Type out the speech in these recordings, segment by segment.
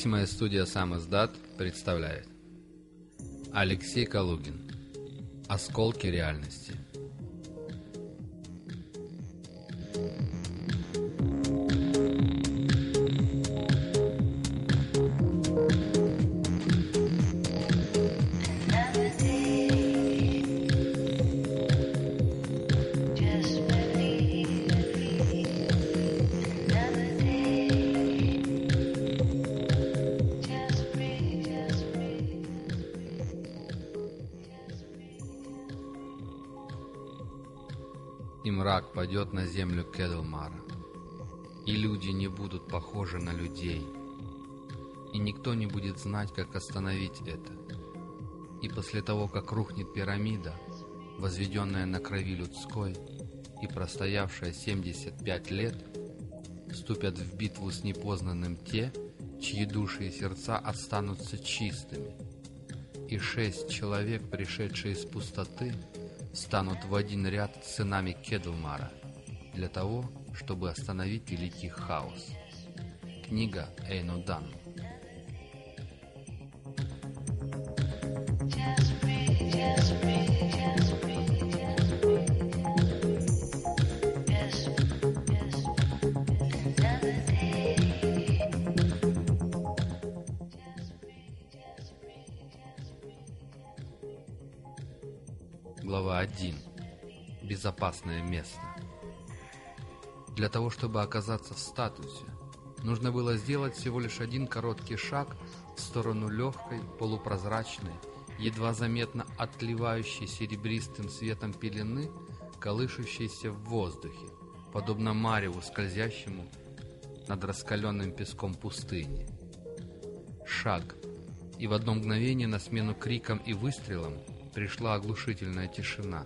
Независимая студия «Сам издат» представляет. Алексей Калугин. Осколки реальности И мрак падет на землю Кедлмара И люди не будут похожи на людей. И никто не будет знать, как остановить это. И после того, как рухнет пирамида Возведенная на крови людской И простоявшая 75 лет Вступят в битву с непознанным те Чьи души и сердца останутся чистыми. И шесть человек, пришедшие из пустоты, станут в один ряд с сынами Кедлмара для того, чтобы остановить великий хаос. Книга Эйно Дан. Безопасное место. Для того, чтобы оказаться в статусе, нужно было сделать всего лишь один короткий шаг в сторону легкой, полупрозрачной, едва заметно отливающей серебристым светом пелены, колышущейся в воздухе, подобно мареву, скользящему над раскаленным песком пустыни. Шаг, и в одно мгновение на смену крикам и выстрелам пришла оглушительная тишина.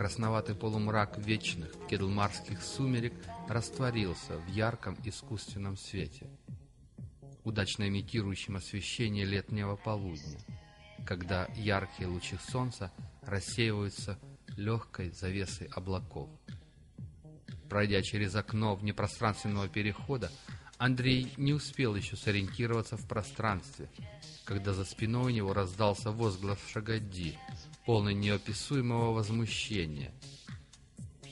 Красноватый полумрак вечных кедлмарских сумерек растворился в ярком искусственном свете, удачно имитирующем освещение летнего полудня, когда яркие лучи солнца рассеиваются легкой завесой облаков. Пройдя через окно внепространственного перехода, Андрей не успел еще сориентироваться в пространстве, когда за спиной у него раздался возглас Шагадди, полный неописуемого возмущения.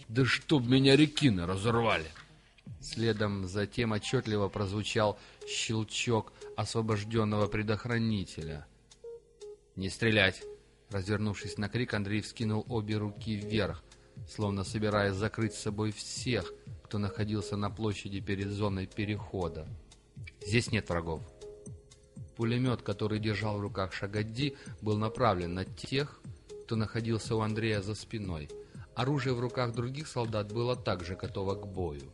«Да чтоб меня рекины разорвали!» Следом затем отчетливо прозвучал щелчок освобожденного предохранителя. «Не стрелять!» Развернувшись на крик, Андрей вскинул обе руки вверх, словно собираясь закрыть с собой всех, кто находился на площади перед зоной перехода. «Здесь нет врагов!» Пулемет, который держал в руках Шагадди, был направлен на тех, кто находился у Андрея за спиной. Оружие в руках других солдат было также готово к бою.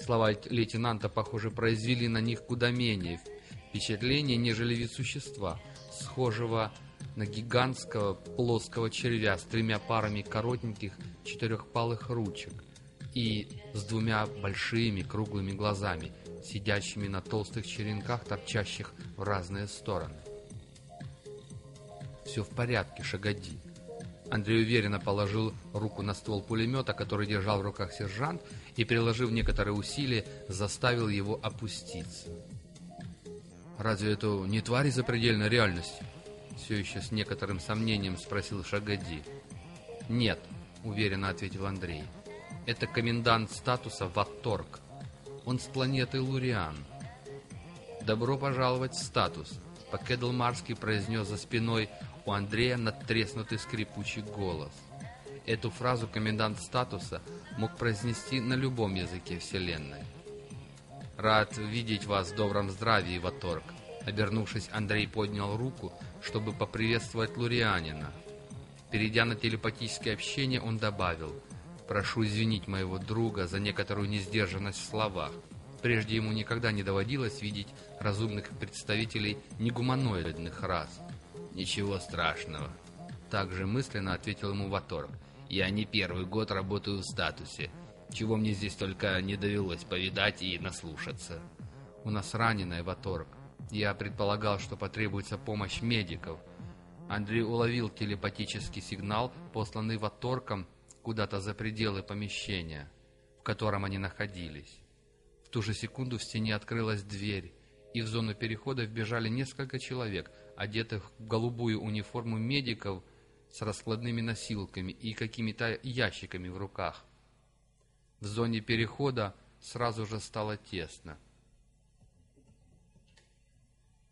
Слова лейтенанта, похоже, произвели на них куда менее впечатление, нежели вид существа, схожего на гигантского плоского червя с тремя парами коротеньких четырехпалых ручек и с двумя большими круглыми глазами, сидящими на толстых черенках, торчащих в разные стороны. «Все в порядке, Шагоди». Андрей уверенно положил руку на ствол пулемета, который держал в руках сержант, и, приложив некоторые усилия, заставил его опуститься. «Разве это не твари запредельной реальности?» Все еще с некоторым сомнением спросил Шагоди. «Нет», — уверенно ответил Андрей. «Это комендант статуса Ватторг. Он с планеты Луриан». «Добро пожаловать в статус», — по-кедлмарски произнес за спиной у Андрея надтреснутый скрипучий голос. Эту фразу комендант статуса мог произнести на любом языке Вселенной. «Рад видеть вас в добром здравии, Ваторг», Обернувшись, Андрей поднял руку, чтобы поприветствовать Лурианина. Перейдя на телепатическое общение, он добавил «Прошу извинить моего друга за некоторую несдержанность в словах. Прежде ему никогда не доводилось видеть разумных представителей негуманоидных рас». «Ничего страшного», — также мысленно ответил ему Ваторг. «Я не первый год работаю в статусе. чего мне здесь только не довелось повидать и наслушаться. У нас раненый Ваторг. Я предполагал, что потребуется помощь медиков. Андрей уловил телепатический сигнал, посланный Ваторком куда-то за пределы помещения, в котором они находились. В ту же секунду в стене открылась дверь, и в зону перехода вбежали несколько человек, одетых в голубую униформу медиков с раскладными носилками и какими-то ящиками в руках. В зоне перехода сразу же стало тесно.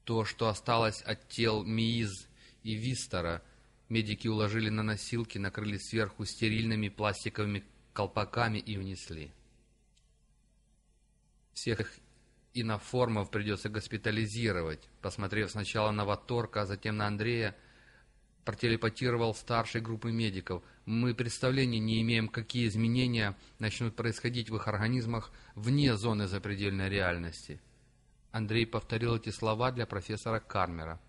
То, что осталось от тел Мииз и Вистера, медики уложили на носилки, накрыли сверху стерильными пластиковыми колпаками и унесли. Всех иноформов придется госпитализировать. Посмотрев сначала на Ваторка, а затем на Андрея, протелепатировал старшей группы медиков. Мы представления не имеем, какие изменения начнут происходить в их организмах вне зоны запредельной реальности. Андрей повторил эти слова для профессора Кармера.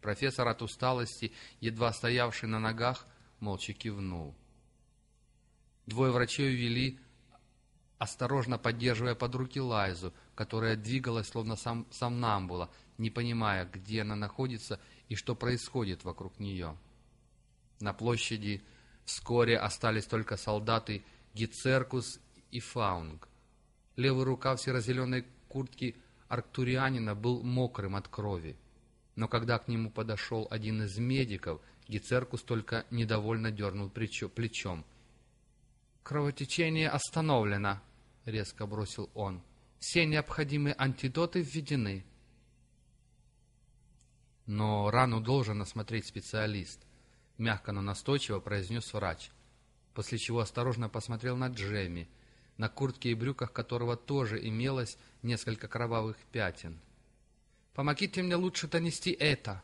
Профессор от усталости, едва стоявший на ногах, молча кивнул. Двое врачей увели, осторожно поддерживая под руки Лайзу, которая двигалась словно сам, сомнамбула, не понимая, где она находится и что происходит вокруг нее. На площади вскоре остались только солдаты Гицеркус и Фаунг. Левый рукав серо-зеленой куртки арктурианина был мокрым от крови. Но когда к нему подошел один из медиков, Гицеркус только недовольно дернул плечом. «Кровотечение остановлено», — резко бросил он. «Все необходимые антидоты введены». «Но рану должен осмотреть специалист», — мягко, но настойчиво произнес врач, после чего осторожно посмотрел на Джемми, на куртке и брюках которого тоже имелось несколько кровавых пятен. «Помогите мне лучше донести это!»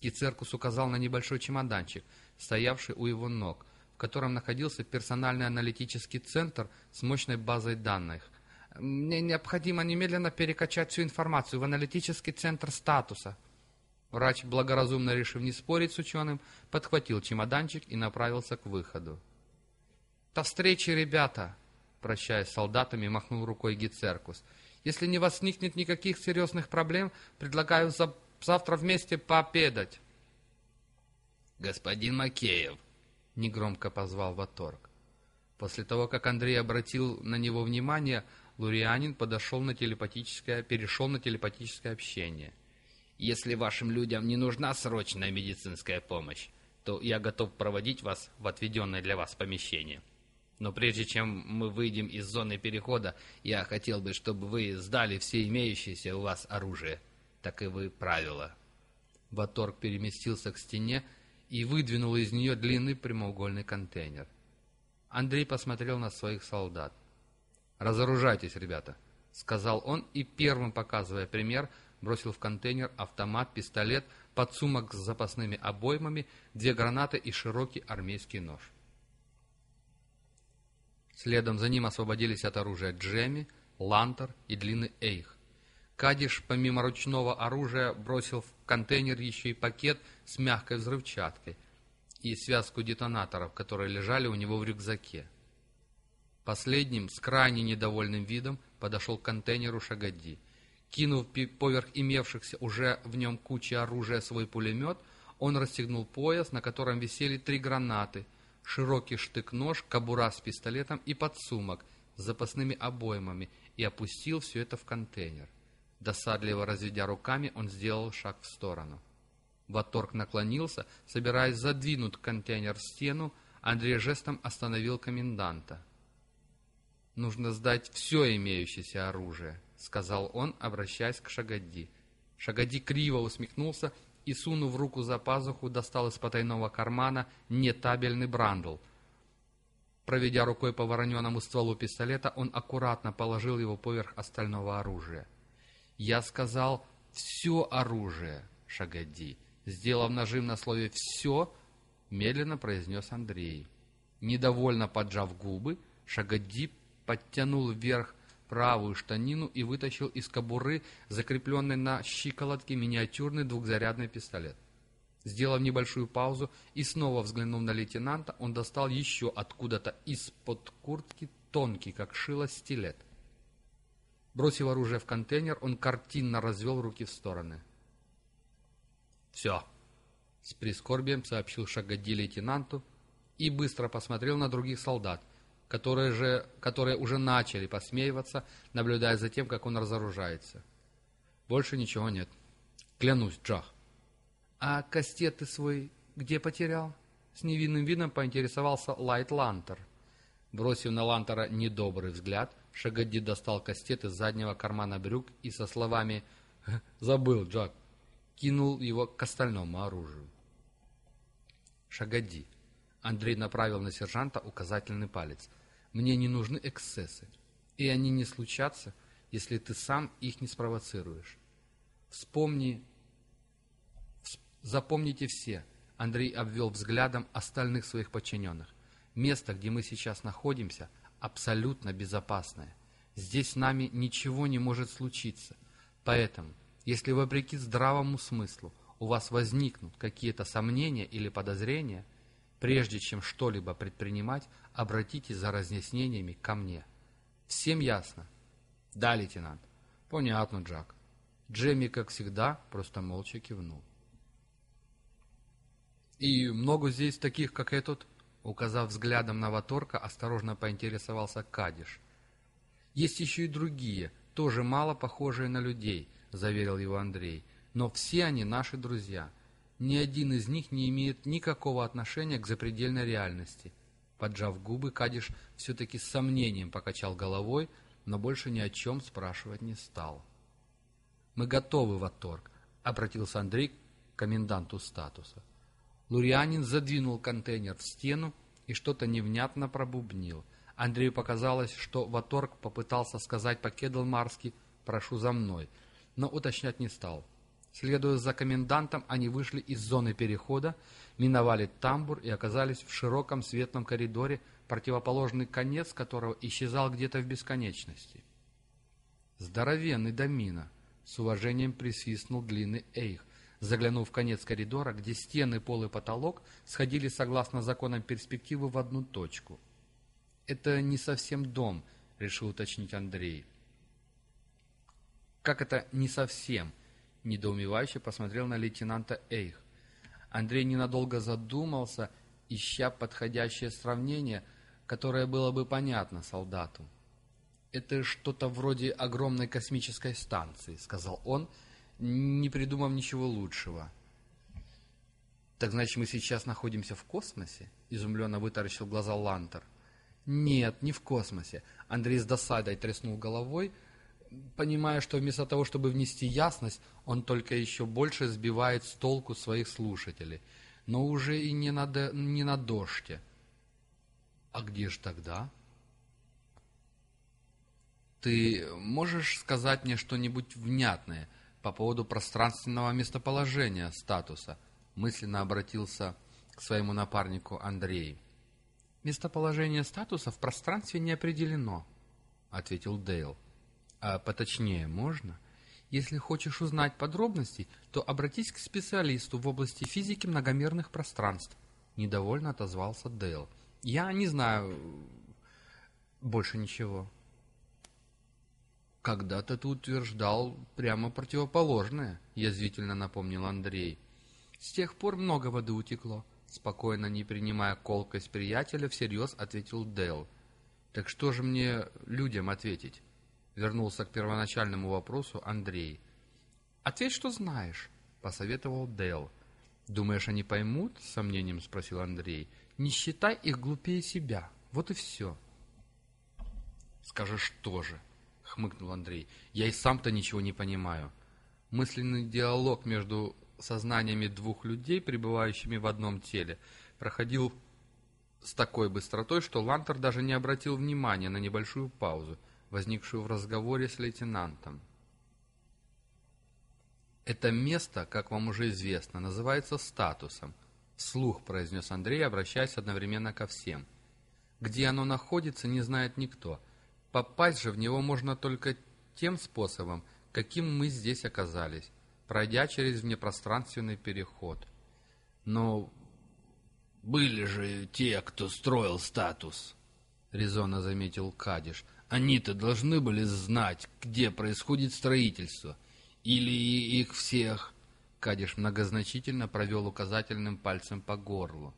И Церкус указал на небольшой чемоданчик, стоявший у его ног, котором находился персональный аналитический центр с мощной базой данных. «Мне необходимо немедленно перекачать всю информацию в аналитический центр статуса», Врач, благоразумно решив не спорить с ученым, подхватил чемоданчик и направился к выходу. «До встречи, ребята!» Прощаясь с солдатами, махнул рукой Гицеркус. «Если не возникнет никаких серьезных проблем, предлагаю за... завтра вместе пообедать». «Господин Макеев!» — негромко позвал Ваторг. После того, как Андрей обратил на него внимание, Лурианин подошел на телепатическое, перешел на телепатическое общение — если вашим людям не нужна срочная медицинская помощь, то я готов проводить вас в отведенное для вас помещение. Но прежде чем мы выйдем из зоны перехода, я хотел бы, чтобы вы сдали все имеющееся у вас оружие. Таковы правила. Ваторг переместился к стене и выдвинул из нее длинный прямоугольный контейнер. Андрей посмотрел на своих солдат. «Разоружайтесь, ребята», — сказал он и, первым показывая пример, — бросил в контейнер автомат, пистолет, подсумок с запасными обоймами, две гранаты и широкий армейский нож. Следом за ним освободились от оружия Джемми, Лантер и длинный Эйх. Кадиш, помимо ручного оружия, бросил в контейнер еще и пакет с мягкой взрывчаткой и связку детонаторов, которые лежали у него в рюкзаке. Последним, с крайне недовольным видом, подошел к контейнеру Шагадди. Кинув поверх имевшихся уже в нем кучи оружия свой пулемет, он расстегнул пояс, на котором висели три гранаты, широкий штык-нож, кобура с пистолетом и подсумок с запасными обоймами и опустил все это в контейнер. Досадливо разведя руками, он сделал шаг в сторону. Ваторг наклонился, собираясь задвинуть контейнер в стену, Андрей жестом остановил коменданта. «Нужно сдать все имеющееся оружие», — сказал он, обращаясь к Шагадди. Шагадди криво усмехнулся и, сунув руку за пазуху, достал из потайного кармана нетабельный брандл. Проведя рукой по вороненному стволу пистолета, он аккуратно положил его поверх остального оружия. «Я сказал «все оружие», Шагадди», сделав нажим на слове «все», медленно произнес Андрей. Недовольно поджав губы, Шагадди подтянул вверх правую штанину и вытащил из кобуры, закрепленной на щиколотке, миниатюрный двухзарядный пистолет. Сделав небольшую паузу и снова взглянув на лейтенанта, он достал еще откуда-то из-под куртки тонкий, как шило, стилет. Бросив оружие в контейнер, он картинно развел руки в стороны. «Все», — с прискорбием сообщил Шагади лейтенанту и быстро посмотрел на других солдат, которые, же, которые уже начали посмеиваться, наблюдая за тем, как он разоружается. «Больше ничего нет. Клянусь, Джах». «А кастет ты свой где потерял?» С невинным видом поинтересовался Лайт Лантер. Бросив на Лантера недобрый взгляд, Шагадди достал кастет из заднего кармана брюк и со словами «Забыл, Джак!» кинул его к остальному оружию. «Шагадди!» Андрей направил на сержанта указательный палец. «Мне не нужны эксцессы, и они не случатся, если ты сам их не спровоцируешь. Вспомни... Всп... Запомните все — Андрей обвел взглядом остальных своих подчиненных. Место, где мы сейчас находимся, абсолютно безопасное. Здесь с нами ничего не может случиться. Поэтому, если вопреки здравому смыслу у вас возникнут какие-то сомнения или подозрения, прежде чем что-либо предпринимать, обратитесь за разъяснениями ко мне. Всем ясно? Да, лейтенант. Понятно, Джак. Джемми, как всегда, просто молча кивнул. «И много здесь таких, как этот?» Указав взглядом на Ваторка, осторожно поинтересовался Кадиш. «Есть еще и другие, тоже мало похожие на людей», — заверил его Андрей. «Но все они наши друзья. Ни один из них не имеет никакого отношения к запредельной реальности». Поджав губы, Кадиш все-таки с сомнением покачал головой, но больше ни о чем спрашивать не стал. «Мы готовы, Ваторг», — обратился Андрей к коменданту статуса. Лурианин задвинул контейнер в стену и что-то невнятно пробубнил. Андрею показалось, что Ваторг попытался сказать по-кедлмарски «прошу за мной», но уточнять не стал. Следуя за комендантом, они вышли из зоны перехода, миновали тамбур и оказались в широком светлом коридоре, противоположный конец которого исчезал где-то в бесконечности. «Здоровенный домина!» — с уважением присвистнул длинный Эйх, заглянув в конец коридора, где стены, пол и потолок сходили согласно законам перспективы в одну точку. «Это не совсем дом», — решил уточнить Андрей. «Как это не совсем?» — недоумевающе посмотрел на лейтенанта Эйх. Андрей ненадолго задумался, ища подходящее сравнение, которое было бы понятно солдату. «Это что-то вроде огромной космической станции», — сказал он, — не придумав ничего лучшего. «Так значит, мы сейчас находимся в космосе?» — изумленно вытаращил глаза Лантер. «Нет, не в космосе». Андрей с досадой треснул головой, понимая, что вместо того, чтобы внести ясность, он только еще больше сбивает с толку своих слушателей. Но уже и не на, де, не на дожде. «А где же тогда?» «Ты можешь сказать мне что-нибудь внятное?» По поводу пространственного местоположения статуса, мысленно обратился к своему напарнику Андрей. «Местоположение статуса в пространстве не определено», — ответил Дейл. «А поточнее можно? Если хочешь узнать подробности, то обратись к специалисту в области физики многомерных пространств», — недовольно отозвался Дейл. «Я не знаю больше ничего». «Когда-то ты утверждал прямо противоположное», — язвительно напомнил Андрей. «С тех пор много воды утекло», — спокойно, не принимая колкость приятеля, всерьез ответил Дэл. «Так что же мне людям ответить?» — вернулся к первоначальному вопросу Андрей. «Ответь, что знаешь», — посоветовал Дэл. «Думаешь, они поймут?» — с сомнением спросил Андрей. «Не считай их глупее себя. Вот и все». «Скажешь тоже», — хмыкнул Андрей. «Я и сам-то ничего не понимаю». Мысленный диалог между сознаниями двух людей, пребывающими в одном теле, проходил с такой быстротой, что Лантер даже не обратил внимания на небольшую паузу, возникшую в разговоре с лейтенантом. «Это место, как вам уже известно, называется статусом», — вслух произнес Андрей, обращаясь одновременно ко всем. «Где оно находится, не знает никто» Попасть же в него можно только тем способом, каким мы здесь оказались, пройдя через внепространственный переход. Но были же те, кто строил статус, — резонно заметил Кадиш. «Они-то должны были знать, где происходит строительство. Или их всех...» Кадиш многозначительно провел указательным пальцем по горлу.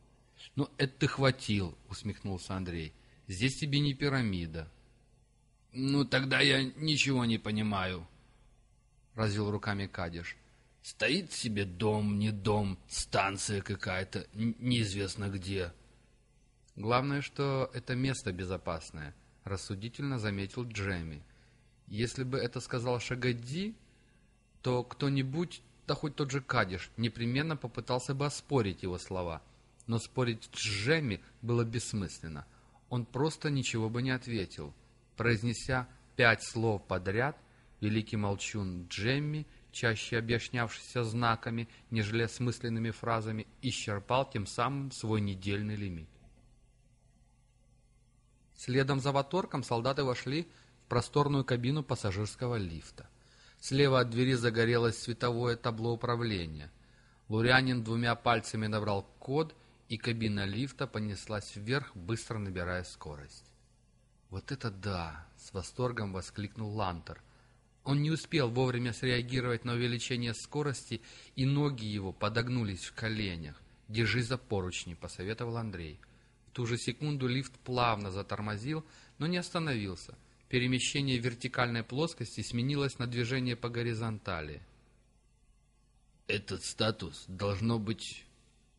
«Ну, это ты хватил», — усмехнулся Андрей. «Здесь тебе не пирамида». «Ну, тогда я ничего не понимаю», — развел руками Кадиш. «Стоит себе дом, не дом, станция какая-то, неизвестно где». «Главное, что это место безопасное», — рассудительно заметил Джемми. «Если бы это сказал Шагадди, то кто-нибудь, да хоть тот же Кадиш, непременно попытался бы оспорить его слова. Но спорить с Джемми было бессмысленно. Он просто ничего бы не ответил. Произнеся пять слов подряд, великий молчун Джемми, чаще объяснявшийся знаками, нежели смысленными фразами, исчерпал тем самым свой недельный лимит. Следом за ваторком солдаты вошли в просторную кабину пассажирского лифта. Слева от двери загорелось световое табло управления. Лурянин двумя пальцами набрал код, и кабина лифта понеслась вверх, быстро набирая скорость. «Вот это да!» — с восторгом воскликнул Лантер. Он не успел вовремя среагировать на увеличение скорости, и ноги его подогнулись в коленях. «Держи за поручни», — посоветовал Андрей. — в ту же секунду лифт плавно затормозил, но не остановился. Перемещение вертикальной плоскости сменилось на движение по горизонтали. «Этот статус, должно быть,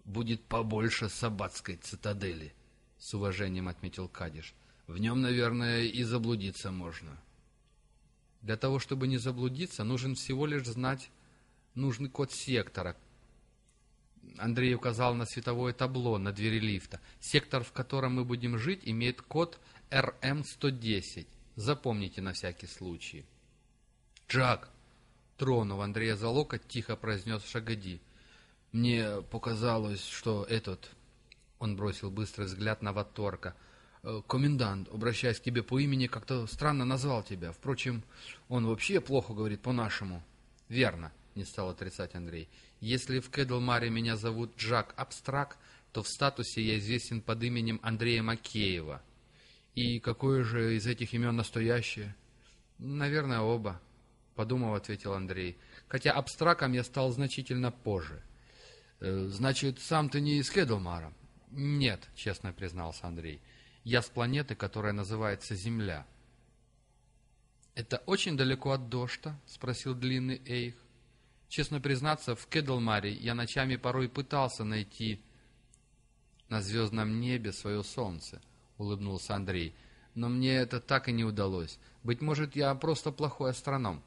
будет побольше Сабатской цитадели», — с уважением отметил Кадиш. «В нем, наверное, и заблудиться можно». Для того, чтобы не заблудиться, нужен всего лишь знать нужный код сектора, Андрей указал на световое табло на двери лифта. Сектор, в котором мы будем жить, имеет код РМ-110. Запомните на всякий случай. «Джак!» Тронув Андрея за локоть, тихо произнес Шагоди. «Мне показалось, что этот...» Он бросил быстрый взгляд на Ваторка. «Э, «Комендант, обращаясь к тебе по имени, как-то странно назвал тебя. Впрочем, он вообще плохо говорит по-нашему». «Верно», — не стал отрицать Андрей. Если в Кэдлмаре меня зовут Джак Абстрак, то в статусе я известен под именем Андрея Макеева. И какое же из этих имен настоящее? Наверное, оба, подумав, ответил Андрей. Хотя абстраком я стал значительно позже. Э, значит, сам ты не из Кэдлмара? Нет, честно признался Андрей. Я с планеты, которая называется Земля. «Это очень далеко от Дошта?» — спросил длинный Эйх. Честно признаться, в Кедлмаре я ночами порой пытался найти на звездном небе свое солнце, — улыбнулся Андрей. Но мне это так и не удалось. Быть может, я просто плохой астроном.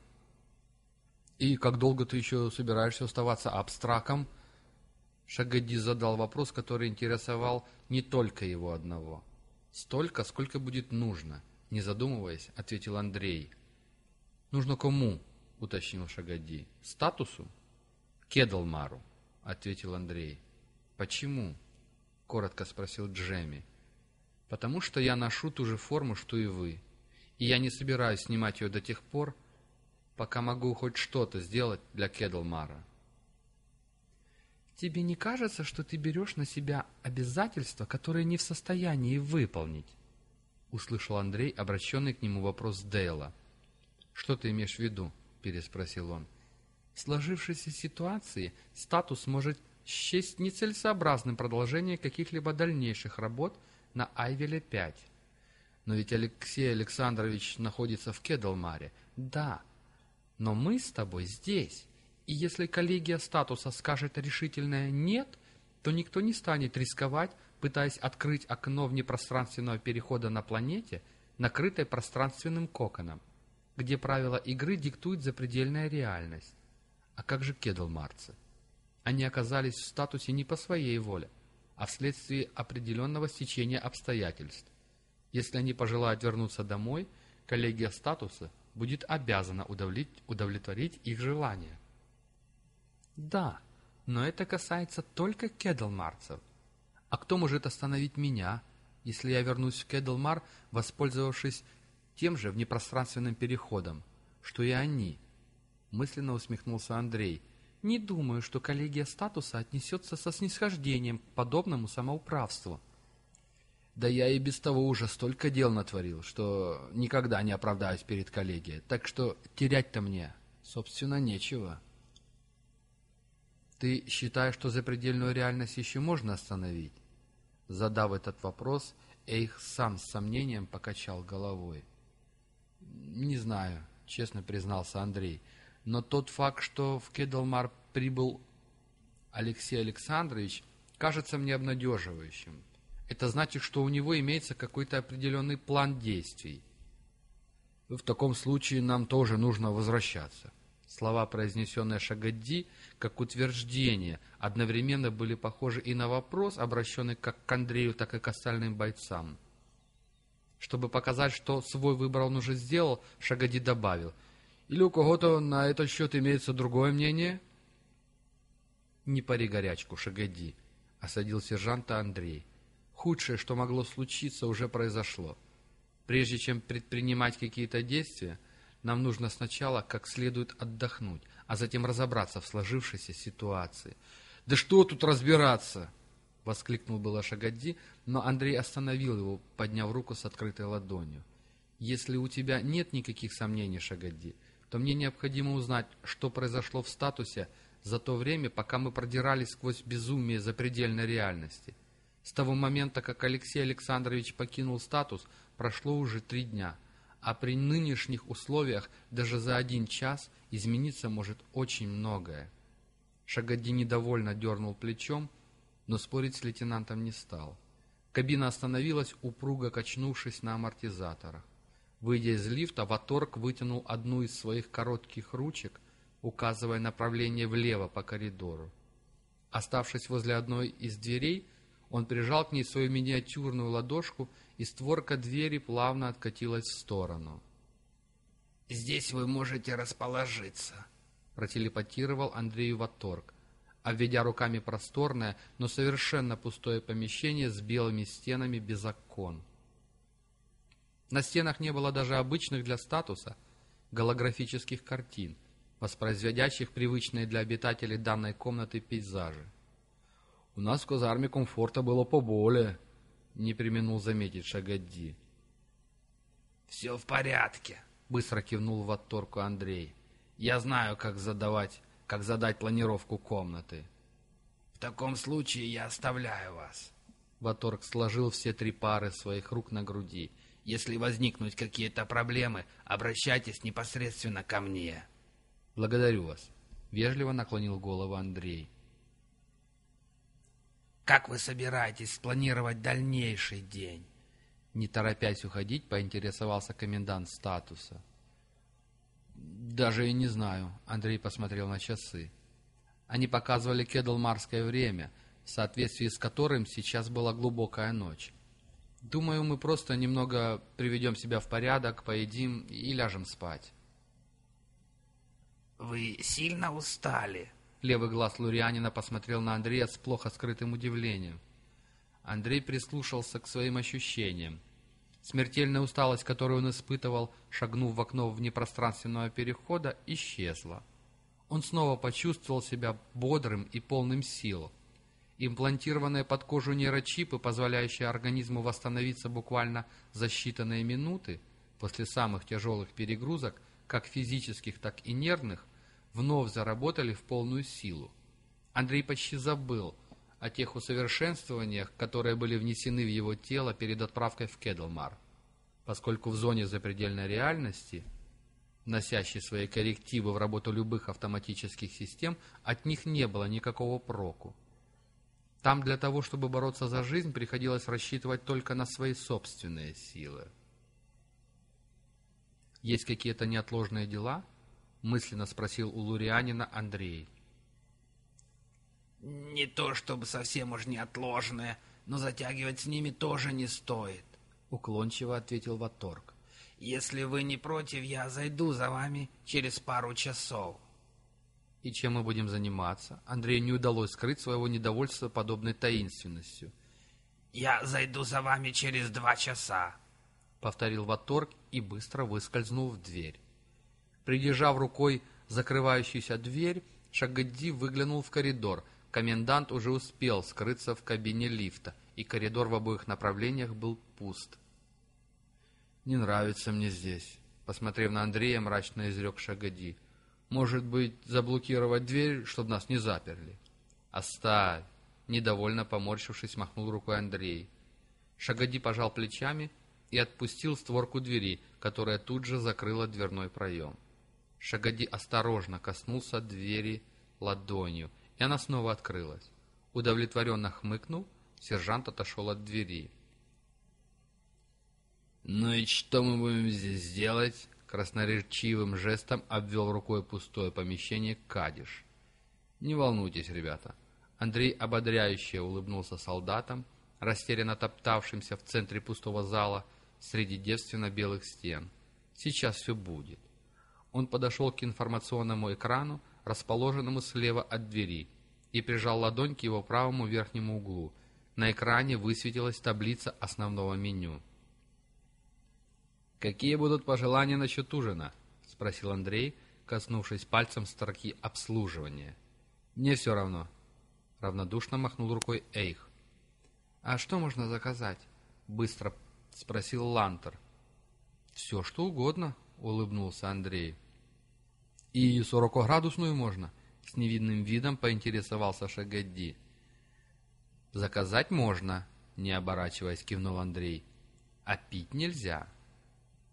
И как долго ты еще собираешься оставаться абстраком? Шагади задал вопрос, который интересовал не только его одного. «Столько, сколько будет нужно», — не задумываясь, ответил Андрей. «Нужно кому?» — уточнил Шагади. «Статусу?» «Кедлмару», — ответил Андрей. «Почему?» — коротко спросил Джемми. «Потому что я ношу ту же форму, что и вы, и я не собираюсь снимать ее до тех пор, пока могу хоть что-то сделать для Кедлмара». «Тебе не кажется, что ты берешь на себя обязательства, которые не в состоянии выполнить?» — услышал Андрей, обращенный к нему вопрос Дейла. «Что ты имеешь в виду?» переспросил он. В сложившейся ситуации статус может счесть нецелесообразным продолжение каких-либо дальнейших работ на Айвеле-5. Но ведь Алексей Александрович находится в Кедлмаре. Да, но мы с тобой здесь. И если коллегия статуса скажет решительное «нет», то никто не станет рисковать, пытаясь открыть окно внепространственного перехода на планете, накрытой пространственным коконом где правила игры диктует запредельная реальность. А как же кедлмарцы? Они оказались в статусе не по своей воле, а вследствие определенного стечения обстоятельств. Если они пожелают вернуться домой, коллегия статуса будет обязана удовлетворить их желания. Да, но это касается только кедлмарцев. А кто может остановить меня, если я вернусь в Кедлмар, воспользовавшись тем же внепространственным переходом, что и они. Мысленно усмехнулся Андрей. Не думаю, что коллегия статуса отнесется со снисхождением к подобному самоуправству. Да я и без того уже столько дел натворил, что никогда не оправдаюсь перед коллегией. Так что терять-то мне, собственно, нечего. Ты считаешь, что запредельную реальность еще можно остановить? Задав этот вопрос, Эйх сам с сомнением покачал головой. «Не знаю», — честно признался Андрей. «Но тот факт, что в Кедлмар прибыл Алексей Александрович, кажется мне обнадеживающим. Это значит, что у него имеется какой-то определенный план действий. В таком случае нам тоже нужно возвращаться. Слова, произнесенные Шагадди, как утверждение, одновременно были похожи и на вопрос, обращенный как к Андрею, так и к остальным бойцам. Чтобы показать, что свой выбор он уже сделал, Шагади добавил. «Или у кого-то на этот счет имеется другое мнение?» «Не пари горячку, Шагади», — осадил сержанта Андрей. «Худшее, что могло случиться, уже произошло. Прежде чем предпринимать какие-то действия, нам нужно сначала как следует отдохнуть, а затем разобраться в сложившейся ситуации. «Да что тут разбираться?» — воскликнул было Шагадди, но Андрей остановил его, подняв руку с открытой ладонью. «Если у тебя нет никаких сомнений, Шагадди, то мне необходимо узнать, что произошло в статусе за то время, пока мы продирались сквозь безумие запредельной реальности. С того момента, как Алексей Александрович покинул статус, прошло уже три дня» а при нынешних условиях даже за один час измениться может очень многое. Шагадди недовольно дернул плечом, но спорить с лейтенантом не стал. Кабина остановилась, упруго качнувшись на амортизаторах. Выйдя из лифта, Ваторг вытянул одну из своих коротких ручек, указывая направление влево по коридору. Оставшись возле одной из дверей, он прижал к ней свою миниатюрную ладошку и створка двери плавно откатилась в сторону. «Здесь вы можете расположиться», — протелепатировал Андрею Ваторг, обведя руками просторное, но совершенно пустое помещение с белыми стенами без окон. На стенах не было даже обычных для статуса голографических картин, воспроизводящих привычные для обитателей данной комнаты пейзажи. «У нас в казарме комфорта было поболее», не применул заметить Шагадди. «Все в порядке», — быстро кивнул в отторку Андрей. «Я знаю, как задавать, как задать планировку комнаты». «В таком случае я оставляю вас». Ваторг сложил все три пары своих рук на груди. «Если возникнут какие-то проблемы, обращайтесь непосредственно ко мне». «Благодарю вас», — вежливо наклонил голову Андрей. Как вы собираетесь спланировать дальнейший день? Не торопясь уходить, поинтересовался комендант статуса. «Даже и не знаю», — Андрей посмотрел на часы. Они показывали кедлмарское время, в соответствии с которым сейчас была глубокая ночь. «Думаю, мы просто немного приведем себя в порядок, поедим и ляжем спать». «Вы сильно устали?» Левый глаз Лурианина посмотрел на Андрея с плохо скрытым удивлением. Андрей прислушался к своим ощущениям. Смертельная усталость, которую он испытывал, шагнув в окно внепространственного перехода, исчезла. Он снова почувствовал себя бодрым и полным сил. Имплантированные под кожу нейрочипы, позволяющие организму восстановиться буквально за считанные минуты после самых тяжелых перегрузок, как физических, так и нервных, вновь заработали в полную силу. Андрей почти забыл о тех усовершенствованиях, которые были внесены в его тело перед отправкой в Кедлмар, поскольку в зоне запредельной реальности, носящей свои коррективы в работу любых автоматических систем, от них не было никакого проку. Там для того, чтобы бороться за жизнь, приходилось рассчитывать только на свои собственные силы. Есть какие-то неотложные дела – мысленно спросил у Лурианина Андрей. «Не то чтобы совсем уж неотложное, но затягивать с ними тоже не стоит», — уклончиво ответил Ваторг. «Если вы не против, я зайду за вами через пару часов». «И чем мы будем заниматься?» Андрею не удалось скрыть своего недовольства подобной таинственностью. «Я зайду за вами через два часа», — повторил Ваторг и быстро выскользнул в дверь. Придержав рукой закрывающуюся дверь, Шагадди выглянул в коридор, Комендант уже успел скрыться в кабине лифта, и коридор в обоих направлениях был пуст. «Не нравится мне здесь», — посмотрев на Андрея, мрачно изрек Шагоди. «Может быть, заблокировать дверь, чтобы нас не заперли?» «Оставь!» — недовольно поморщившись, махнул рукой Андрей. Шагоди пожал плечами и отпустил створку двери, которая тут же закрыла дверной проем. Шагоди осторожно коснулся двери ладонью, и она снова открылась. Удовлетворенно хмыкнул, сержант отошел от двери. «Ну и что мы будем здесь делать?» Красноречивым жестом обвел рукой пустое помещение Кадиш. «Не волнуйтесь, ребята». Андрей ободряюще улыбнулся солдатам, растерянно топтавшимся в центре пустого зала среди девственно-белых стен. «Сейчас все будет». Он подошел к информационному экрану, расположенному слева от двери, и прижал ладонь к его правому верхнему углу. На экране высветилась таблица основного меню. «Какие будут пожелания насчет ужина?» — спросил Андрей, коснувшись пальцем строки обслуживания. «Мне все равно», — равнодушно махнул рукой Эйх. «А что можно заказать?» — быстро спросил Лантер. «Все, что угодно», — улыбнулся Андрей. «И сорокоградусную можно?» — с невидным видом поинтересовался Шагадди. «Заказать можно», — не оборачиваясь, кивнул Андрей. «А пить нельзя».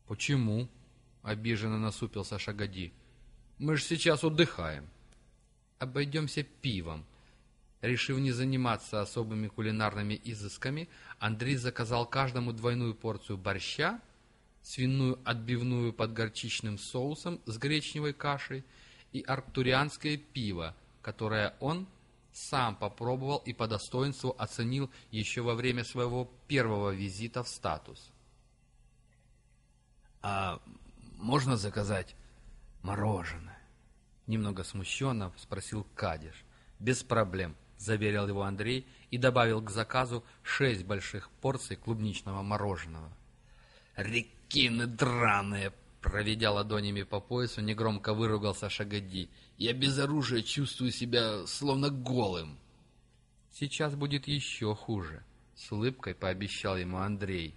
«Почему?» — обиженно насупился Шагади. «Мы же сейчас отдыхаем». «Обойдемся пивом». Решив не заниматься особыми кулинарными изысками, Андрей заказал каждому двойную порцию борща, свиную отбивную под горчичным соусом с гречневой кашей и арктурианское пиво, которое он сам попробовал и по достоинству оценил еще во время своего первого визита в статус. «А можно заказать мороженое?» Немного смущенно спросил Кадиш. «Без проблем», — заверил его Андрей и добавил к заказу шесть больших порций клубничного мороженого. «Рекины драные!» Проведя ладонями по поясу, негромко выругался Шагади. «Я без оружия чувствую себя словно голым». «Сейчас будет еще хуже», — с улыбкой пообещал ему Андрей.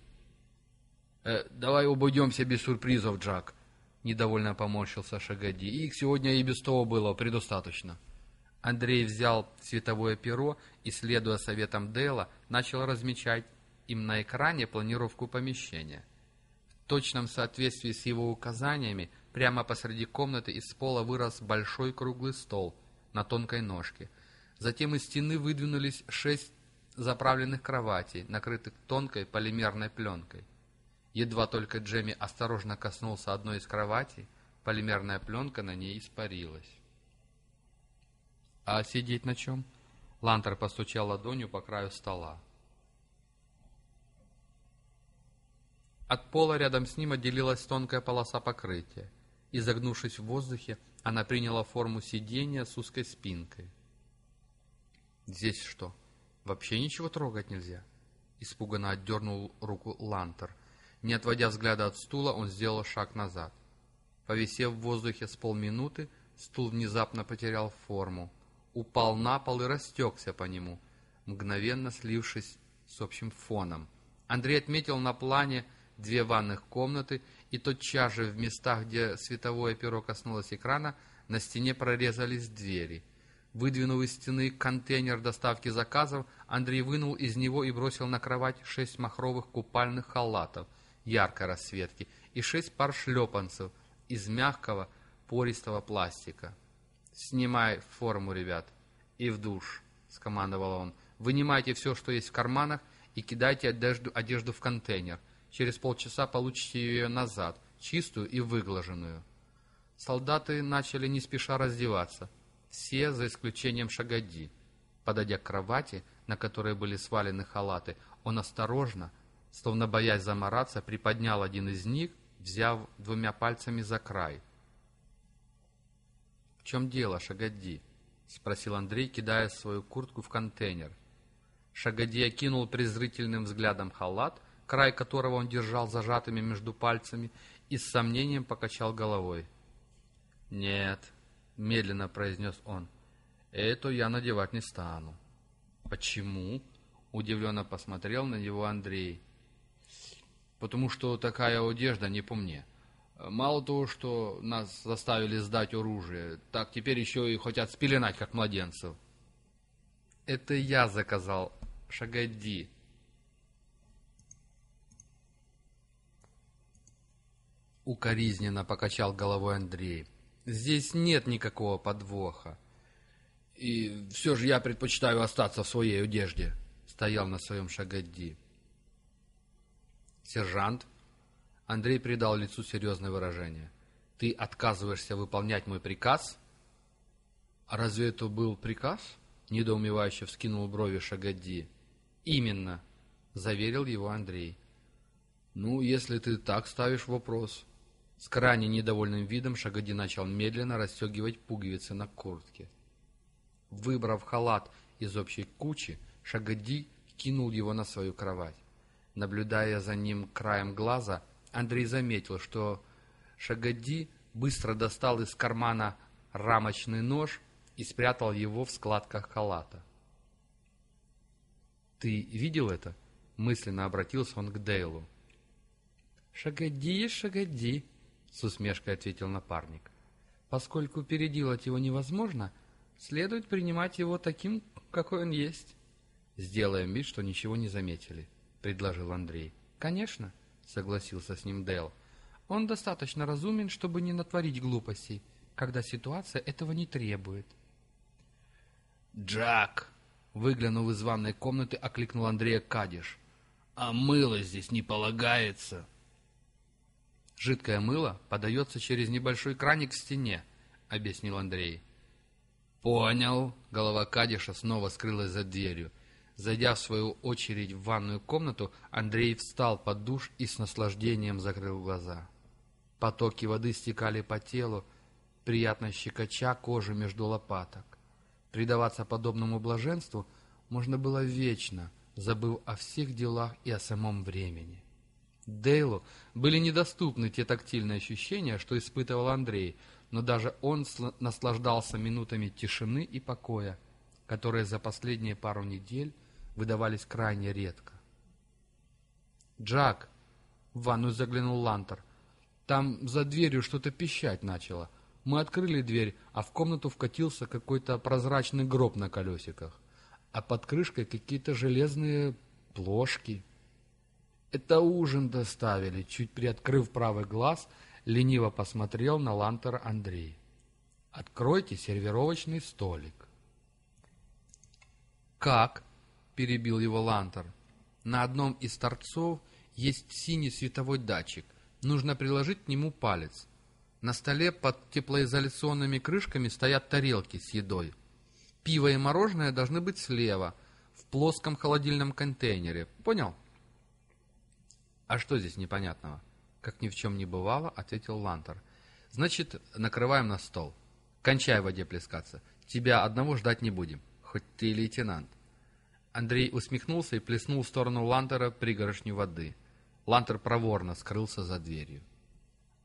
«Э, «Давай обойдемся без сюрпризов, Джак», — недовольно поморщился Шагади. «Их сегодня и без того было предостаточно». Андрей взял цветовое перо и, следуя советам Дейла, начал размечать им на экране планировку помещения. Точном соответствии с его указаниями, прямо посреди комнаты из пола вырос большой круглый стол на тонкой ножке. Затем из стены выдвинулись шесть заправленных кроватей, накрытых тонкой полимерной пленкой. Едва только Джемми осторожно коснулся одной из кроватей, полимерная пленка на ней испарилась. «А сидеть на чем?» Лантер постучал ладонью по краю стола. От пола рядом с ним отделилась тонкая полоса покрытия. Изогнувшись в воздухе, она приняла форму сиденья с узкой спинкой. «Здесь что, вообще ничего трогать нельзя?» Испуганно отдернул руку Лантер – не отводя взгляда от стула, он сделал шаг назад. Повисев в воздухе с полминуты, стул внезапно потерял форму, упал на пол и растекся по нему, мгновенно слившись с общим фоном. Андрей отметил на плане две ванных комнаты, и тотчас же в местах, где световое перо коснулось экрана, на стене прорезались двери. Выдвинув из стены контейнер доставки заказов, Андрей вынул из него и бросил на кровать шесть махровых купальных халатов — яркой расцветки и шесть пар шлепанцев из мягкого пористого пластика. «Снимай форму, ребят, и в душ», — скомандовал он. «Вынимайте все, что есть в карманах, и кидайте одежду, одежду в контейнер. Через полчаса получите ее назад, чистую и выглаженную». Солдаты начали не спеша раздеваться, все за исключением Шагади. Подойдя к кровати, на которой были свалены халаты, он осторожно, словно боясь замораться, приподнял один из них, взяв двумя пальцами за край. «В чем дело, Шагадди?» — спросил Андрей, кидая свою куртку в контейнер. Шагадди окинул презрительным взглядом халат, край которого он держал зажатыми между пальцами, и с сомнением покачал головой. «Нет», — медленно произнес он, — Это я надевать не стану. Почему? Удивленно посмотрел на него Андрей. Потому что такая одежда не по мне. Мало того, что нас заставили сдать оружие, так теперь еще и хотят спеленать, как младенцев. Это я заказал. Шагоди. Укоризненно покачал головой Андрей. Здесь нет никакого подвоха. И все же я предпочитаю остаться в своей одежде, стоял на своем шагоди. Сержант. Андрей придал лицу серьезное выражение. Ты отказываешься выполнять мой приказ? А разве это был приказ? Недоумевающе вскинул брови Шагадди. Именно, заверил его Андрей. Ну, если ты так ставишь вопрос. С крайне недовольным видом Шагоди начал медленно расстегивать пуговицы на куртке. Выбрав халат из общей кучи, Шагоди кинул его на свою кровать. Наблюдая за ним краем глаза, Андрей заметил, что Шагоди быстро достал из кармана рамочный нож и спрятал его в складках халата. «Ты видел это?» — мысленно обратился он к Дейлу. «Шагоди, шагоди», — с усмешкой ответил напарник. «Поскольку переделать его невозможно, следует принимать его таким, какой он есть». «Сделаем вид, что ничего не заметили», — предложил Андрей. «Конечно», — согласился с ним Дейл. «Он достаточно разумен, чтобы не натворить глупостей, когда ситуация этого не требует». «Джак!» — выглянув из ванной комнаты, окликнул Андрея Кадиш. «А мыло здесь не полагается?» «Жидкое мыло подается через небольшой краник в стене», — объяснил Андрей. «Понял». Голова Кадиша снова скрылась за дверью. Зайдя в свою очередь в ванную комнату, Андрей встал под душ и с наслаждением закрыл глаза. Потоки воды стекали по телу, приятно щекоча кожу между лопаток. Предаваться подобному блаженству можно было вечно, забыв о всех делах и о самом времени. Дейлу были недоступны те тактильные ощущения, что испытывал Андрей, но даже он наслаждался минутами тишины и покоя, которые за последние пару недель выдавались крайне редко. «Джак!» — в ванну заглянул Лантер. «Там за дверью что-то пищать начало. Мы открыли дверь, а в комнату вкатился какой-то прозрачный гроб на колесиках, а под крышкой какие-то железные плошки. Это ужин доставили, чуть приоткрыв правый глаз, лениво посмотрел на Лантер Андрей. «Откройте сервировочный столик». «Как?» — перебил его Лантер. «На одном из торцов есть синий световой датчик. Нужно приложить к нему палец. На столе под теплоизоляционными крышками стоят тарелки с едой. Пиво и мороженое должны быть слева, в плоском холодильном контейнере. Понял? А что здесь непонятного? Как ни в чем не бывало, ответил Лантер. Значит, накрываем на стол. Кончай в воде плескаться. Тебя одного ждать не будем, хоть ты и лейтенант. Андрей усмехнулся и плеснул в сторону Лантера пригоршню воды. Лантер проворно скрылся за дверью.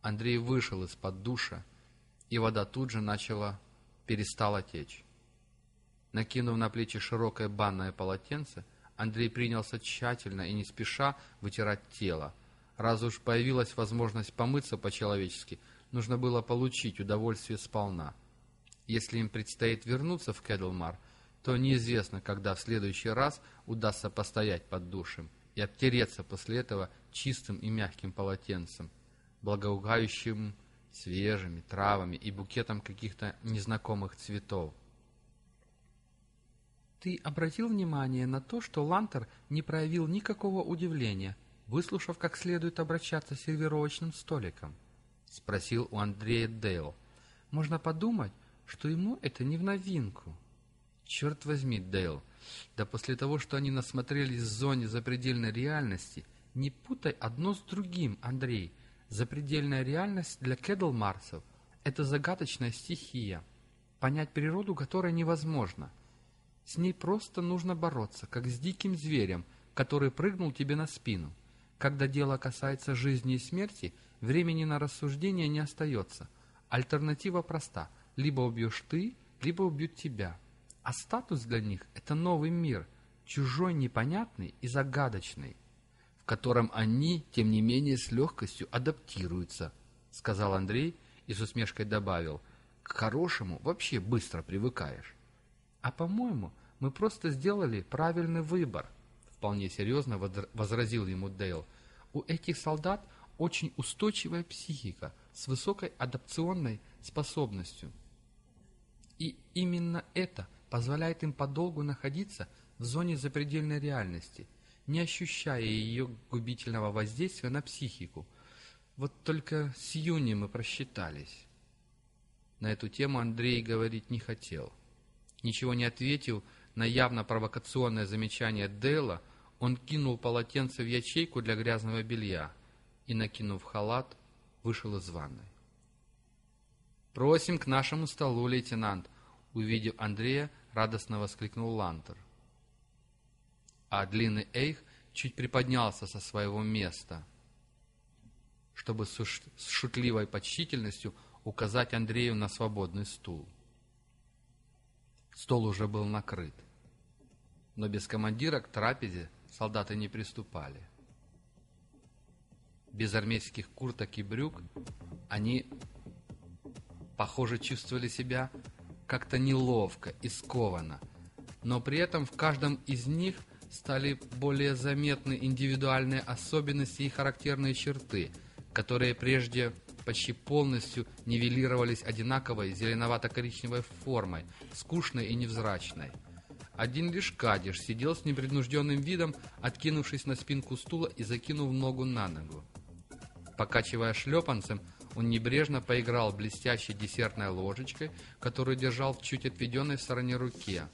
Андрей вышел из-под душа, и вода тут же начала перестала течь. Накинув на плечи широкое банное полотенце, Андрей принялся тщательно и не спеша вытирать тело. Раз уж появилась возможность помыться по-человечески, нужно было получить удовольствие сполна. Если им предстоит вернуться в Кедлмар, то неизвестно, когда в следующий раз удастся постоять под душем и обтереться после этого чистым и мягким полотенцем, благоухающим свежими травами и букетом каких-то незнакомых цветов. «Ты обратил внимание на то, что Лантер не проявил никакого удивления, выслушав как следует обращаться с сервировочным столиком?» — спросил у Андрея Дейл. «Можно подумать, что ему это не в новинку». «Черт возьми, Дейл, да после того, что они насмотрелись в зоне запредельной реальности, не путай одно с другим, Андрей. Запредельная реальность для Кедлмарсов – это загадочная стихия, понять природу которой невозможно. С ней просто нужно бороться, как с диким зверем, который прыгнул тебе на спину. Когда дело касается жизни и смерти, времени на рассуждение не остается. Альтернатива проста – либо убьешь ты, либо убьют тебя. А статус для них — это новый мир, чужой, непонятный и загадочный, в котором они, тем не менее, с легкостью адаптируются, — сказал Андрей и с усмешкой добавил. К хорошему вообще быстро привыкаешь. А по-моему, мы просто сделали правильный выбор, — вполне серьезно возра- возразил ему Дейл. У этих солдат очень устойчивая психика с высокой адаптационной способностью. И именно это позволяет им подолгу находиться в зоне запредельной реальности, не ощущая ее губительного воздействия на психику. Вот только с Юни мы просчитались. На эту тему Андрей говорить не хотел. Ничего не ответил на явно провокационное замечание Дейла, он кинул полотенце в ячейку для грязного белья и, накинув халат, вышел из ванной. «Просим к нашему столу, лейтенант!» Увидев Андрея, радостно воскликнул Лантер. А длинный Эйх чуть приподнялся со своего места, чтобы с шутливой почтительностью указать Андрею на свободный стул. Стол уже был накрыт, но без командира к трапезе солдаты не приступали. Без армейских курток и брюк они, похоже, чувствовали себя как-то неловко и скованно, но при этом в каждом из них стали более заметны индивидуальные особенности и характерные черты, которые прежде почти полностью нивелировались одинаковой зеленовато-коричневой формой, скучной и невзрачной. Один лишь Кадиш сидел с непринужденным видом, откинувшись на спинку стула и закинув ногу на ногу. Покачивая шлепанцем, он небрежно поиграл блестящей десертной ложечкой, которую держал в чуть отведенной в стороне руке.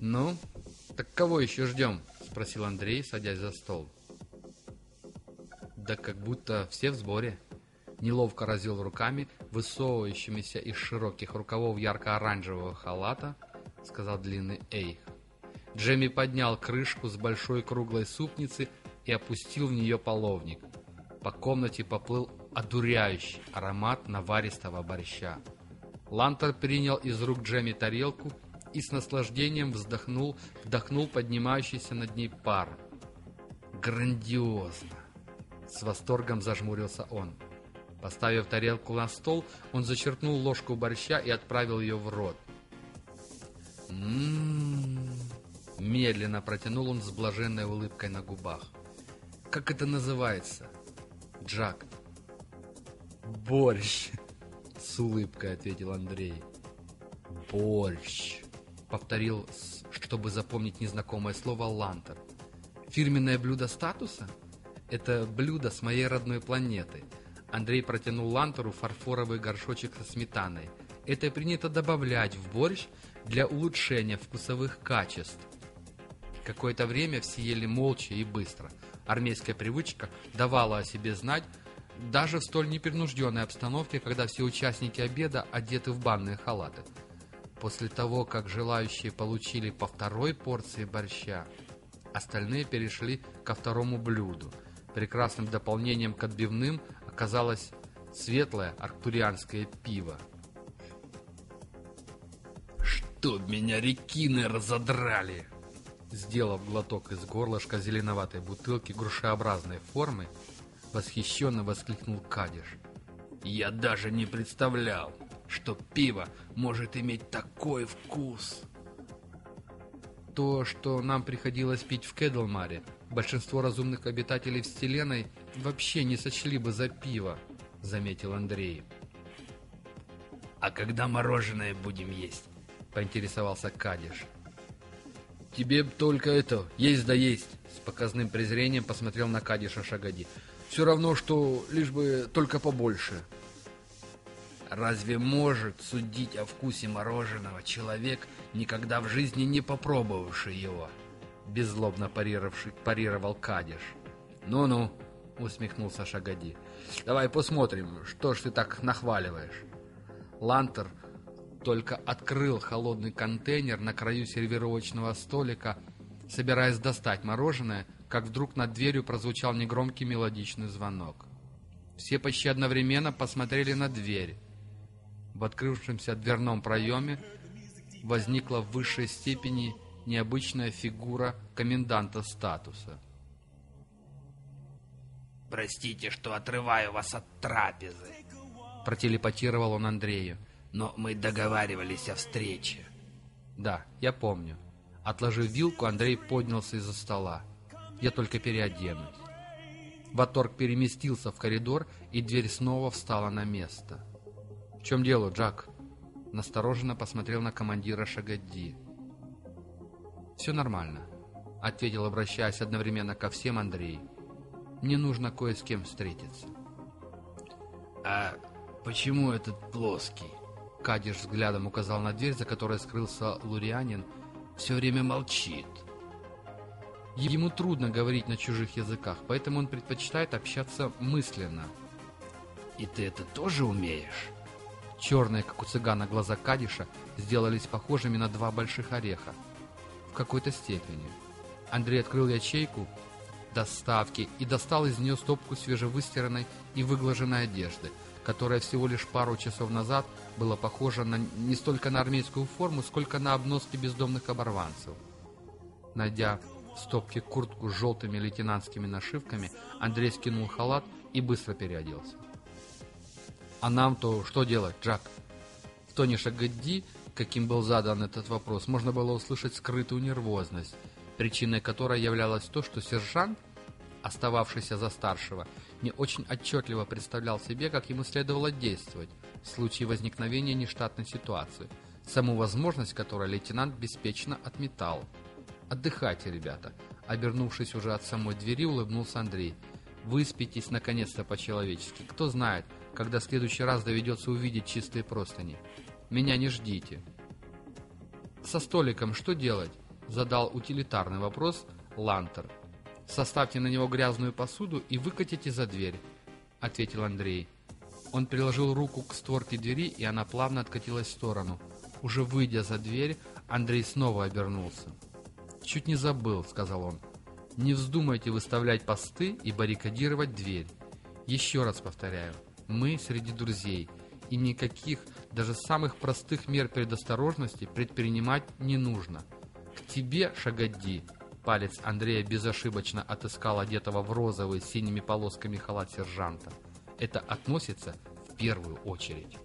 «Ну, так кого еще ждем?» — спросил Андрей, садясь за стол. «Да как будто все в сборе». Неловко развел руками, высовывающимися из широких рукавов ярко-оранжевого халата, сказал длинный Эйх. Джемми поднял крышку с большой круглой супницы и опустил в нее половник. По комнате поплыл одуряющий аромат наваристого борща. Лантер принял из рук Джемми тарелку и с наслаждением вздохнул, вдохнул поднимающийся над ней пар. «Грандиозно!» С восторгом зажмурился он. Поставив тарелку на стол, он зачерпнул ложку борща и отправил ее в рот. «М-м-м!» Медленно протянул он с блаженной улыбкой на губах. «Как это называется?» «Джак». «Борщ!» С улыбкой ответил Андрей. «Борщ!» Повторил, чтобы запомнить незнакомое слово «лантер». «Фирменное блюдо статуса?» «Это блюдо с моей родной планеты». Андрей протянул Лантеру фарфоровый горшочек со сметаной. Это принято добавлять в борщ для улучшения вкусовых качеств. Какое-то время все ели молча и быстро. Армейская привычка давала о себе знать даже в столь непринужденной обстановке, когда все участники обеда одеты в банные халаты. После того, как желающие получили по второй порции борща, остальные перешли ко второму блюду. Прекрасным дополнением к отбивным оказалось светлое арктурианское пиво. «Чтоб меня рекины разодрали!» Сделав глоток из горлышка зеленоватой бутылки грушеобразной формы, восхищенно воскликнул Кадиш. «Я даже не представлял, что пиво может иметь такой вкус!» То, что нам приходилось пить в Кедлмаре, большинство разумных обитателей Вселенной вообще не сочли бы за пиво, заметил Андрей. «А когда мороженое будем есть?» — поинтересовался Кадиш. «Тебе только это, есть да есть!» С показным презрением посмотрел на Кадиша Шагади. «Все равно, что лишь бы только побольше». Разве может судить о вкусе мороженого человек, никогда в жизни не попробовавший его? Беззлобно парировал Кадиш. «Ну-ну», — усмехнулся Шагади. «Давай посмотрим, что ж ты так нахваливаешь». Лантер только открыл холодный контейнер на краю сервировочного столика, собираясь достать мороженое, как вдруг над дверью прозвучал негромкий мелодичный звонок. Все почти одновременно посмотрели на дверь. В открывшемся дверном проеме возникла в высшей степени необычная фигура коменданта статуса. «Простите, что отрываю вас от трапезы», — протелепатировал он Андрею. «Но мы договаривались о встрече». «Да, я помню». Отложив вилку, Андрей поднялся из-за стола. «Я только переоденусь». Ваторг переместился в коридор, и дверь снова встала на место. «В чем дело, Джак?» Настороженно посмотрел на командира Шагадди. «Все нормально», — ответил, обращаясь одновременно ко всем Андрей. «Мне нужно кое с кем встретиться». «А почему этот плоский?» Кадиш взглядом указал на дверь, за которой скрылся Лурианин. «Все время молчит». Ему трудно говорить на чужих языках, поэтому он предпочитает общаться мысленно. «И ты это тоже умеешь?» Черные, как у цыгана, глаза Кадиша сделались похожими на два больших ореха. В какой-то степени. Андрей открыл ячейку доставки и достал из нее стопку свежевыстиранной и выглаженной одежды, которая всего лишь пару часов назад была похожа на, не столько на армейскую форму, сколько на обноски бездомных оборванцев. Найдя в стопке куртку с желтыми лейтенантскими нашивками, Андрей скинул халат и быстро переоделся. «А нам-то что делать, Джак?» В тоне Шагадди, каким был задан этот вопрос, можно было услышать скрытую нервозность, причиной которой являлось то, что сержант, остававшийся за старшего, не очень отчетливо представлял себе, как ему следовало действовать в случае возникновения нештатной ситуации, саму возможность которой лейтенант беспечно отметал. «Отдыхайте, ребята», — обернувшись уже от самой двери, улыбнулся Андрей. «Выспитесь наконец-то по-человечески. Кто знает, когда в следующий раз доведется увидеть чистые простыни. Меня не ждите». «Со столиком что делать?» — задал утилитарный вопрос Лантер. «Составьте на него грязную посуду и выкатите за дверь», — ответил Андрей. Он приложил руку к створке двери, и она плавно откатилась в сторону. Уже выйдя за дверь, Андрей снова обернулся. «Чуть не забыл», — сказал он. «Не вздумайте выставлять посты и баррикадировать дверь. Еще раз повторяю, мы среди друзей, и никаких, даже самых простых мер предосторожности предпринимать не нужно. К тебе, Шагадди, палец Андрея безошибочно отыскал одетого в розовый с синими полосками халат сержанта. Это относится в первую очередь.